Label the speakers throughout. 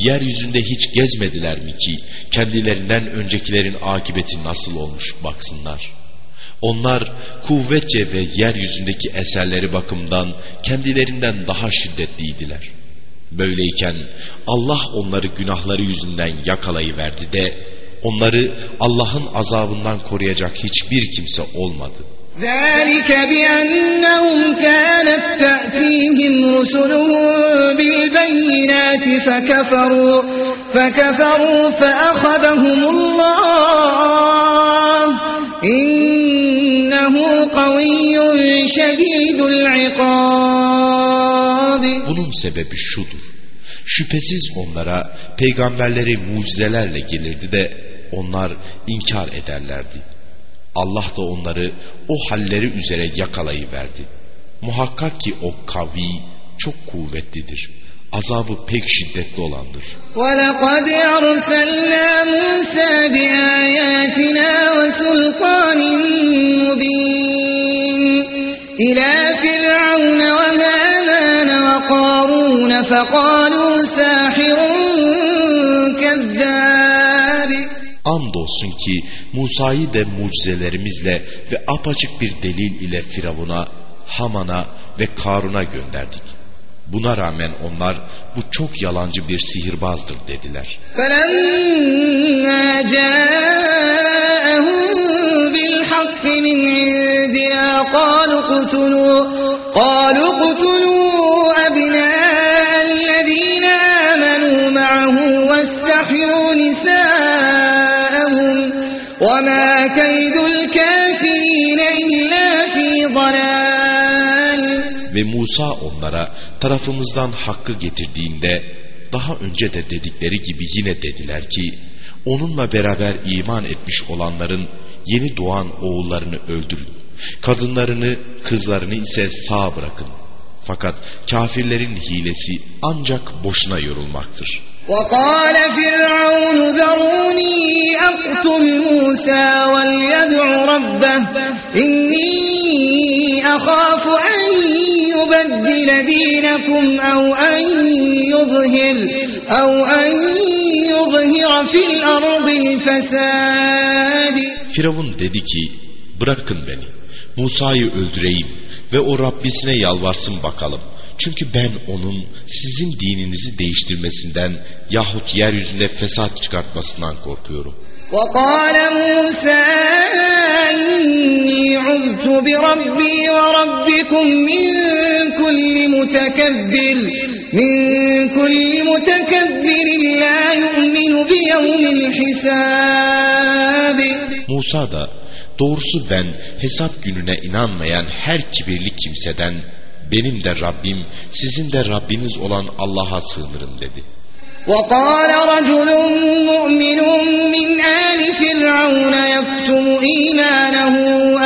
Speaker 1: yeryüzünde hiç gezmediler mi ki kendilerinden öncekilerin akıbeti nasıl olmuş baksınlar. Onlar kuvvetçe ve yeryüzündeki eserleri bakımdan kendilerinden daha şiddetliydiler. Böyleyken Allah onları günahları yüzünden yakalayıverdi de onları Allah'ın azabından koruyacak hiçbir kimse olmadı.
Speaker 2: ذلك بأنهم كانت تأتيهم رسلهم بالبينات فكفروا فكفروا فأخذهم الله إنه قوي شديد العقاب
Speaker 1: Bunun sebebi şudur. Şüphesiz onlara peygamberleri mucizelerle gelirdi de onlar inkar ederlerdi. Allah da onları o halleri üzere yakalayıverdi. Muhakkak ki o kavi çok kuvvetlidir. Azabı pek şiddetli olandır.
Speaker 2: وَلَقَدْ أَرْسَلْنَا مُوسَى بِآيَاتِنَا وَسُلْطَانٍ مُبِينٍ إِلَى فِرْعَوْنَ وَهَامَانَ وَقَارُونَ فَقَالُوا سَاحِرٌ كَذَّابٌ
Speaker 1: Andolsun ki Musa'yı da mucizelerimizle ve apaçık bir delil ile Firavun'a, Haman'a ve Karun'a gönderdik. Buna rağmen onlar bu çok yalancı bir sihirbazdır dediler.
Speaker 2: فَلَمَّا جَاءَهُم بِالْحَقِّ مِنْ عِندِنَا قَالُوا اقْتُلُوا وَمَا كَيْدُ الْكَافِرِينَ إِلَّا فِي ضَلَالٍ
Speaker 1: Ve Musa onlara tarafımızdan hakkı getirdiğinde daha önce de dedikleri gibi yine dediler ki onunla beraber iman etmiş olanların yeni doğan oğullarını öldürün. Kadınlarını, kızlarını ise sağ bırakın. Fakat kafirlerin hilesi ancak boşuna yorulmaktır.
Speaker 2: وقال فرعون ذروني أقتل موسى وليدع ربه إني أخاف أن يبدل دينكم أو أن يظهر أو أن يظهر في الأرض الفساد
Speaker 1: Firavun dedi ki bırakın beni Musa'yı öldüreyim ve o Rabbisine yalvarsın bakalım. Çünkü ben onun sizin dininizi değiştirmesinden yahut yeryüzünde fesat çıkartmasından korkuyorum.
Speaker 2: وقال موسى إني عذت بربي وربكم من كل متكبر من كل متكبر لا يؤمن بيوم الحساب
Speaker 1: Musa da doğrusu ben hesap gününe inanmayan her kibirli kimseden benim de Rabbim sizin de Rabbiniz olan Allah'a sığınırım dedi.
Speaker 2: وقال رجل مؤمن من آل فرعون يكتم إيمانه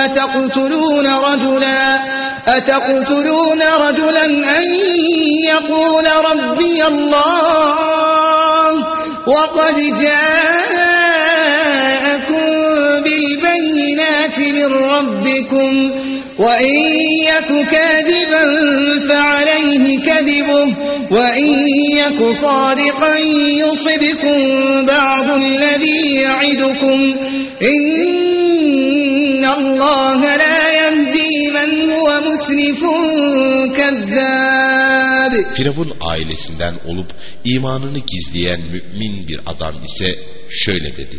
Speaker 2: أتقتلون رجلا أتقتلون رجلا أن يقول ربي الله وقد جاءكم بالبينات من ربكم وإن يك كاذبا فعليه كذبه وإن يك صادقا يصبكم بعض الذي يعدكم إن الله لا يهدي من هو مسرف كذاب
Speaker 1: Firavun ailesinden olup imanını gizleyen mümin bir adam ise şöyle dedi.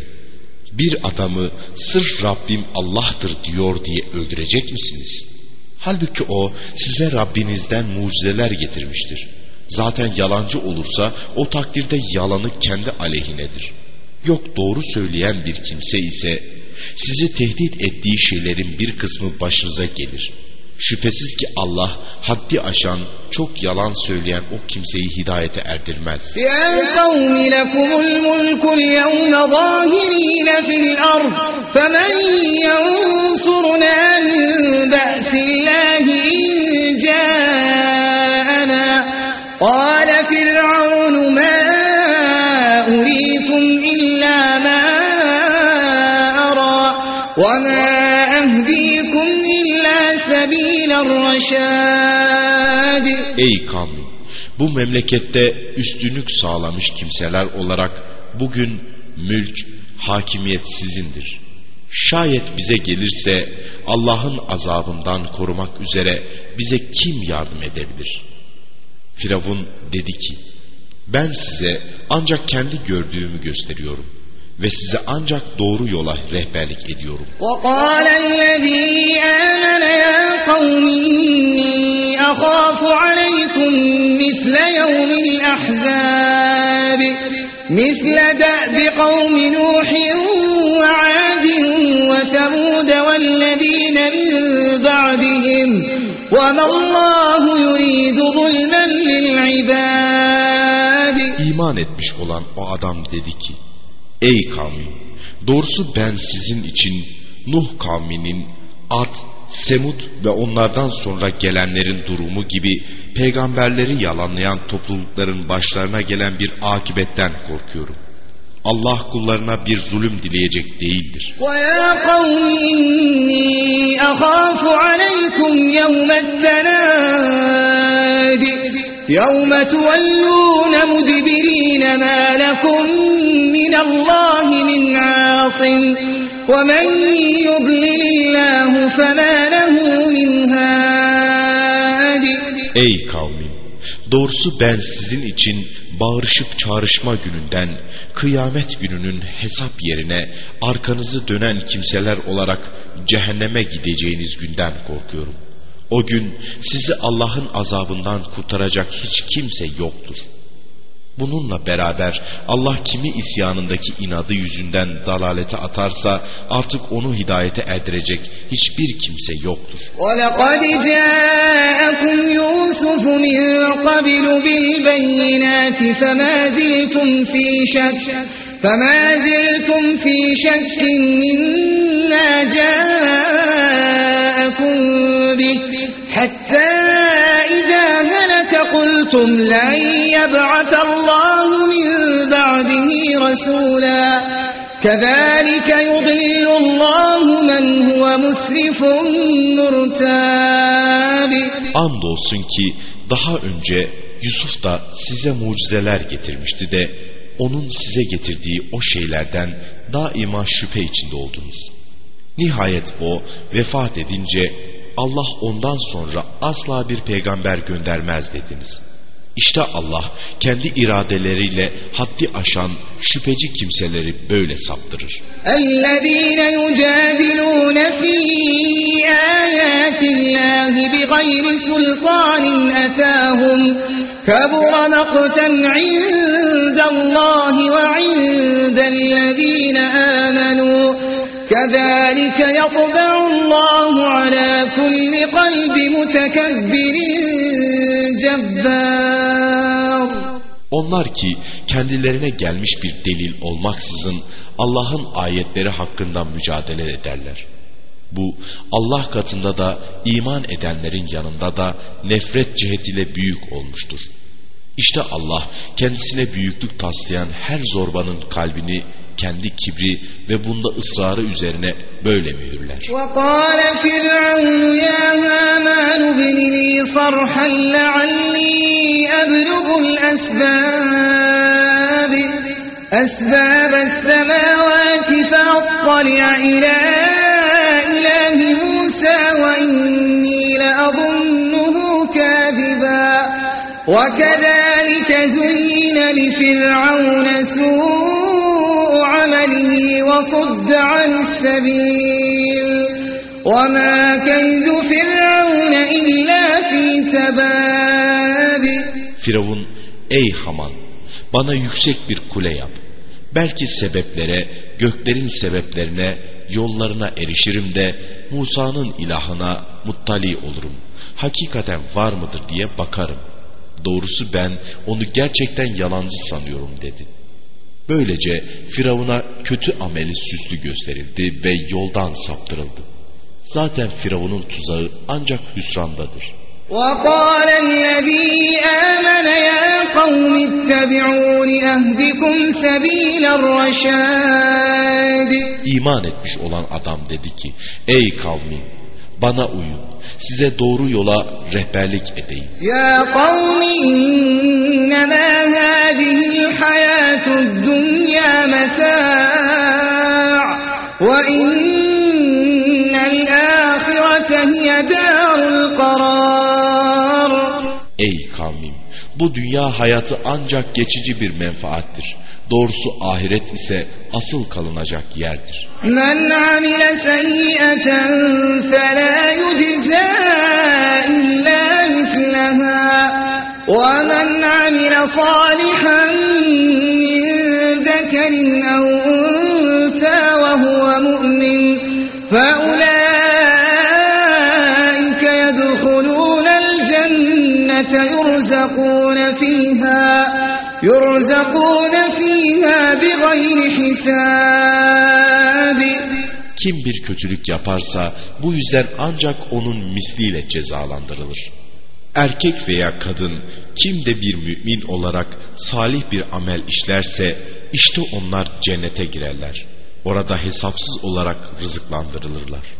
Speaker 1: Bir adamı sırf Rabbim Allah'tır diyor diye öldürecek misiniz? Halbuki o size Rabbinizden mucizeler getirmiştir. Zaten yalancı olursa o takdirde yalanı kendi aleyhinedir. Yok doğru söyleyen bir kimse ise sizi tehdit ettiği şeylerin bir kısmı başınıza gelir. Şüphesiz ki Allah haddi aşan, çok yalan söyleyen o kimseyi hidayete erdirmez.
Speaker 2: Ya kavmi lekumul mulkul yevme zahirine fil ard. Femen yansuruna
Speaker 1: Ey kavmim! Bu memlekette üstünlük sağlamış kimseler olarak bugün mülk, hakimiyet sizindir. Şayet bize gelirse Allah'ın azabından korumak üzere bize kim yardım edebilir? Firavun dedi ki, ben size ancak kendi gördüğümü gösteriyorum ve size ancak doğru yola rehberlik ediyorum.
Speaker 2: وقال الذي آمن يا قوم إني أخاف عليكم مثل يوم الأحزاب مثل دأب قوم نوح وعاد وثمود والذين من بعدهم وما الله يريد ظلما للعباد
Speaker 1: İman etmiş olan o adam dedi ki, Ey kavmim! Doğrusu ben sizin için Nuh kavminin Ad, Semud ve onlardan sonra gelenlerin durumu gibi peygamberleri yalanlayan toplulukların başlarına gelen bir akibetten korkuyorum. Allah kullarına bir zulüm dileyecek değildir.
Speaker 2: ويا قوم إني أخاف عليكم يوم التناد يوم تولون مدبرين ما لكم من الله من عاصم ومن يضلل الله فما له من هاد
Speaker 1: Ey kavmim! Doğrusu ben sizin için bağırışıp çağrışma gününden, kıyamet gününün hesap yerine arkanızı dönen kimseler olarak cehenneme gideceğiniz günden korkuyorum. O gün sizi Allah'ın azabından kurtaracak hiç kimse yoktur. Bununla beraber Allah kimi isyanındaki inadı yüzünden dalalete atarsa artık onu hidayete erdirecek hiçbir kimse yoktur.
Speaker 2: ولقد جاءكم يوسف من قبل بالبينات فما زلتم في شك فما زلتم في شك مما جاءكم به حتى إذا هلك قلتم لن يبعث الله من بعده رسولا كذلك يضلل الله من هو مسرف مرتاب
Speaker 1: Andolsun ki daha önce Yusuf da size mucizeler getirmişti de onun size getirdiği o şeylerden daima şüphe içinde oldunuz. Nihayet o vefat edince Allah ondan sonra asla bir peygamber göndermez dediniz. İşte Allah kendi iradeleriyle haddi aşan şüpheci kimseleri böyle saptırır.
Speaker 2: الذين يجادلون في آيات الله بغير سلطان أتاهم كبر مقتا عند الله وعند الذين آمنوا كذلك يطبع الله على كل قلب متكبر جبار
Speaker 1: Onlar ki kendilerine gelmiş bir delil olmaksızın Allah'ın ayetleri hakkında mücadele ederler. Bu Allah katında da iman edenlerin yanında da nefret cihetiyle büyük olmuştur. İşte Allah kendisine büyüklük taslayan her zorbanın kalbini kendi kibri ve bunda ısrarı üzerine böyle mühürler.
Speaker 2: وقال فرعون يا هامان ابن لي صرحا لعلي أبلغ الأسباب أسباب السماوات فأطلع إلى إله موسى وإني لأظنه كاذبا وكذلك زين لفرعون سوء عمله وصد عن السبيل وما كيد فرعون إلا في تباب
Speaker 1: Firavun ey Haman bana yüksek bir kule yap. Belki sebeplere, göklerin sebeplerine, yollarına erişirim de Musa'nın ilahına muttali olurum. Hakikaten var mıdır diye bakarım. Doğrusu ben onu gerçekten yalancı sanıyorum dedi. Böylece Firavun'a kötü ameli süslü gösterildi ve yoldan saptırıldı. Zaten Firavun'un tuzağı ancak hüsrandadır.
Speaker 2: وقال الذي آمن يا قوم اتبعون أهدكم سبيل الرشاد
Speaker 1: İman etmiş olan adam dedi ki, ey kavmim bana uyun. Size doğru yola rehberlik edeyim.
Speaker 2: Ya kavmi innema hâzihil hayâtud dünyâ metâ'a ve innel âhirete hiye dârul karar.
Speaker 1: Ey kavmim! Bu dünya hayatı ancak geçici bir menfaattir. Doğrusu ahiret ise asıl kalınacak yerdir.
Speaker 2: Men amile seyyiyeten felâ yudizâ illâ mitleha ve men amile salihan
Speaker 1: Kim bir kötülük yaparsa bu yüzden ancak onun misliyle cezalandırılır. Erkek veya kadın kim de bir mümin olarak salih bir amel işlerse işte onlar cennete girerler. Orada hesapsız olarak rızıklandırılırlar.